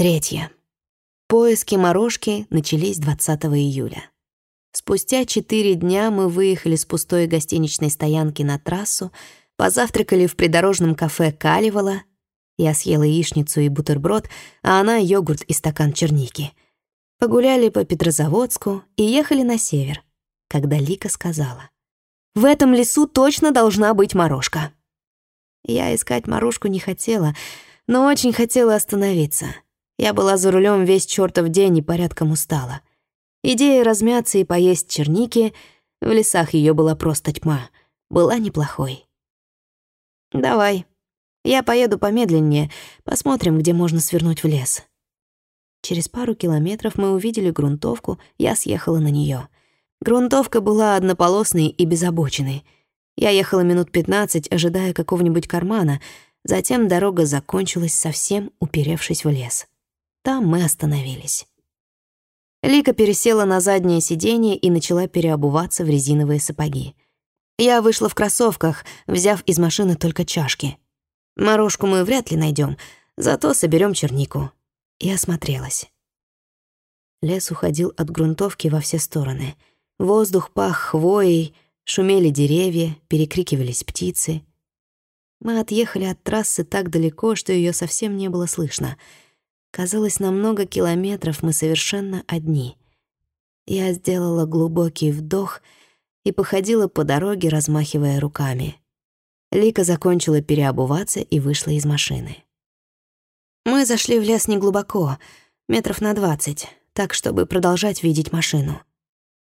Третье. Поиски морожки начались 20 июля. Спустя четыре дня мы выехали с пустой гостиничной стоянки на трассу, позавтракали в придорожном кафе «Каливала». Я съела яичницу и бутерброд, а она — йогурт и стакан черники. Погуляли по Петрозаводску и ехали на север, когда Лика сказала. «В этом лесу точно должна быть морожка». Я искать морожку не хотела, но очень хотела остановиться. Я была за рулем весь чертов день и порядком устала. Идея размяться и поесть черники, в лесах ее была просто тьма, была неплохой. «Давай. Я поеду помедленнее, посмотрим, где можно свернуть в лес». Через пару километров мы увидели грунтовку, я съехала на нее. Грунтовка была однополосной и безобоченной. Я ехала минут пятнадцать, ожидая какого-нибудь кармана, затем дорога закончилась совсем, уперевшись в лес. Там мы остановились. Лика пересела на заднее сиденье и начала переобуваться в резиновые сапоги. Я вышла в кроссовках, взяв из машины только чашки. Морожку мы вряд ли найдем, зато соберем чернику. И осмотрелась. Лес уходил от грунтовки во все стороны. Воздух пах хвоей, шумели деревья, перекрикивались птицы. Мы отъехали от трассы так далеко, что ее совсем не было слышно — Казалось, на много километров мы совершенно одни. Я сделала глубокий вдох и походила по дороге, размахивая руками. Лика закончила переобуваться и вышла из машины. Мы зашли в лес неглубоко, метров на двадцать, так, чтобы продолжать видеть машину.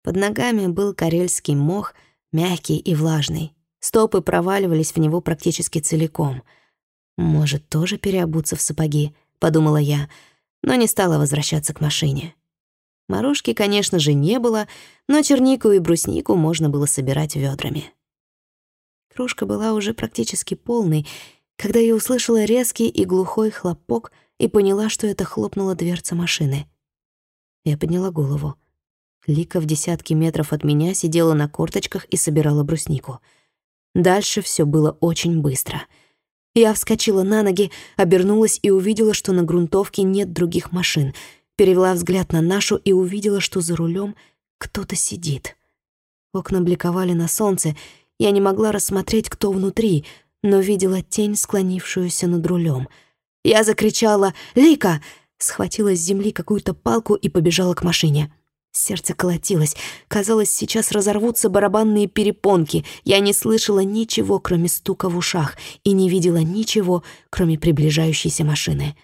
Под ногами был карельский мох, мягкий и влажный. Стопы проваливались в него практически целиком. Может, тоже переобуться в сапоги —— подумала я, но не стала возвращаться к машине. Морожки, конечно же, не было, но чернику и бруснику можно было собирать ведрами. Кружка была уже практически полной, когда я услышала резкий и глухой хлопок и поняла, что это хлопнула дверца машины. Я подняла голову. Лика в десятки метров от меня сидела на корточках и собирала бруснику. Дальше все было очень быстро — я вскочила на ноги, обернулась и увидела, что на грунтовке нет других машин. Перевела взгляд на нашу и увидела, что за рулем кто-то сидит. Окна бликовали на солнце, я не могла рассмотреть, кто внутри, но видела тень, склонившуюся над рулем. Я закричала «Лика!», схватила с земли какую-то палку и побежала к машине. Сердце колотилось. Казалось, сейчас разорвутся барабанные перепонки. Я не слышала ничего, кроме стука в ушах, и не видела ничего, кроме приближающейся машины.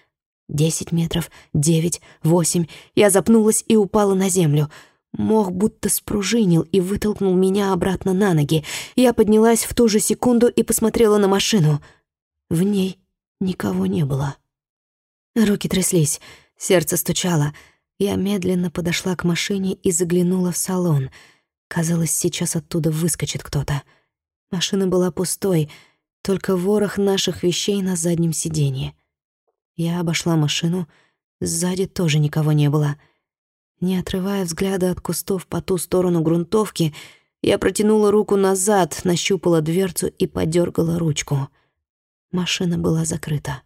Десять метров, девять, восемь. Я запнулась и упала на землю. Мох будто спружинил и вытолкнул меня обратно на ноги. Я поднялась в ту же секунду и посмотрела на машину. В ней никого не было. Руки тряслись, сердце стучало — я медленно подошла к машине и заглянула в салон. Казалось, сейчас оттуда выскочит кто-то. Машина была пустой, только ворох наших вещей на заднем сиденье. Я обошла машину, сзади тоже никого не было. Не отрывая взгляда от кустов по ту сторону грунтовки, я протянула руку назад, нащупала дверцу и подергала ручку. Машина была закрыта.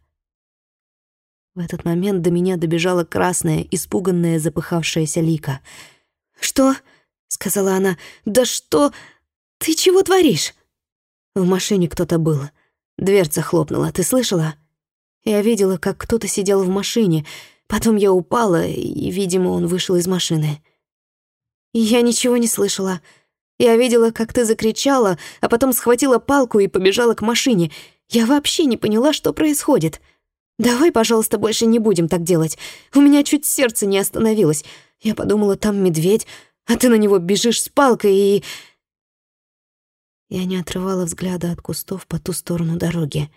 В этот момент до меня добежала красная, испуганная, запыхавшаяся Лика. «Что?» — сказала она. «Да что? Ты чего творишь?» В машине кто-то был. Дверца хлопнула, ты слышала? Я видела, как кто-то сидел в машине. Потом я упала, и, видимо, он вышел из машины. Я ничего не слышала. Я видела, как ты закричала, а потом схватила палку и побежала к машине. Я вообще не поняла, что происходит. «Давай, пожалуйста, больше не будем так делать. У меня чуть сердце не остановилось. Я подумала, там медведь, а ты на него бежишь с палкой и...» Я не отрывала взгляда от кустов по ту сторону дороги.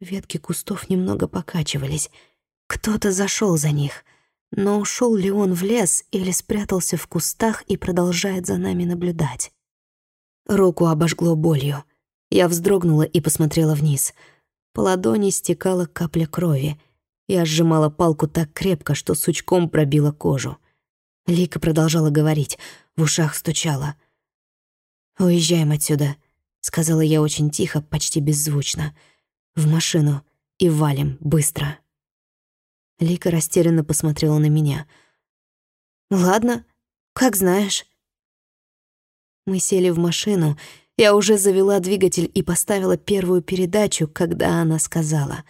Ветки кустов немного покачивались. Кто-то зашел за них. Но ушел ли он в лес или спрятался в кустах и продолжает за нами наблюдать? Руку обожгло болью. Я вздрогнула и посмотрела вниз — по ладони стекала капля крови. Я сжимала палку так крепко, что сучком пробила кожу. Лика продолжала говорить, в ушах стучала. «Уезжаем отсюда», — сказала я очень тихо, почти беззвучно. «В машину и валим быстро». Лика растерянно посмотрела на меня. «Ладно, как знаешь». Мы сели в машину. Я уже завела двигатель и поставила первую передачу, когда она сказала.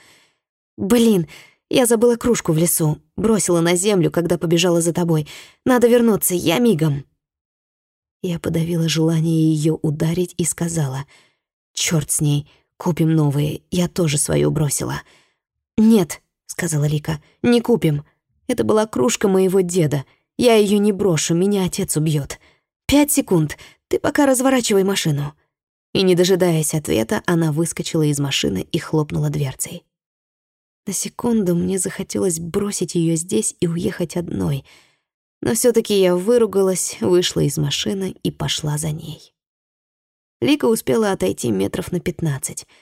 «Блин, я забыла кружку в лесу. Бросила на землю, когда побежала за тобой. Надо вернуться, я мигом». Я подавила желание ее ударить и сказала. «Чёрт с ней, купим новые, я тоже свою бросила». «Нет», — сказала Лика, — «не купим. Это была кружка моего деда. Я ее не брошу, меня отец убьет. Пять секунд, ты пока разворачивай машину». И, не дожидаясь ответа, она выскочила из машины и хлопнула дверцей. На секунду мне захотелось бросить ее здесь и уехать одной, но все таки я выругалась, вышла из машины и пошла за ней. Лика успела отойти метров на пятнадцать —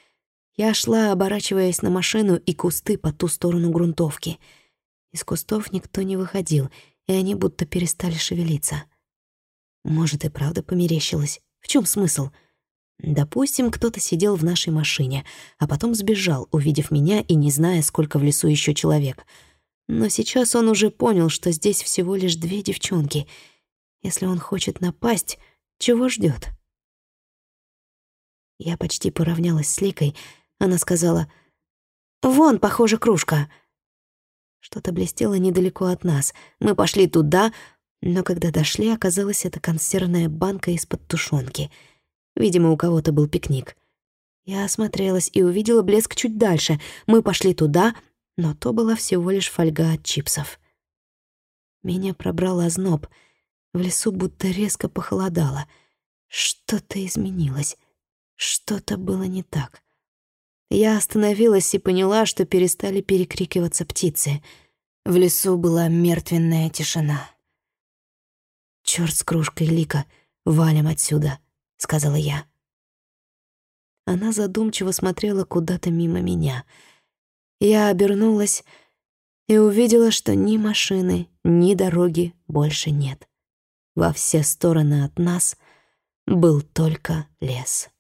я шла, оборачиваясь на машину и кусты по ту сторону грунтовки. Из кустов никто не выходил, и они будто перестали шевелиться. Может, и правда померещилось. В чем смысл? Допустим, кто-то сидел в нашей машине, а потом сбежал, увидев меня и не зная, сколько в лесу еще человек. Но сейчас он уже понял, что здесь всего лишь две девчонки. Если он хочет напасть, чего ждет? Я почти поравнялась с Ликой, она сказала, «Вон, похоже, кружка». Что-то блестело недалеко от нас. Мы пошли туда, но когда дошли, оказалось, это консервная банка из-под тушенки. Видимо, у кого-то был пикник. Я осмотрелась и увидела блеск чуть дальше. Мы пошли туда, но то была всего лишь фольга от чипсов. Меня пробрал озноб. В лесу будто резко похолодало. Что-то изменилось. Что-то было не так. Я остановилась и поняла, что перестали перекрикиваться птицы. В лесу была мертвенная тишина. «Чёрт с кружкой, Лика, валим отсюда», — сказала я. Она задумчиво смотрела куда-то мимо меня. Я обернулась и увидела, что ни машины, ни дороги больше нет. Во все стороны от нас был только лес.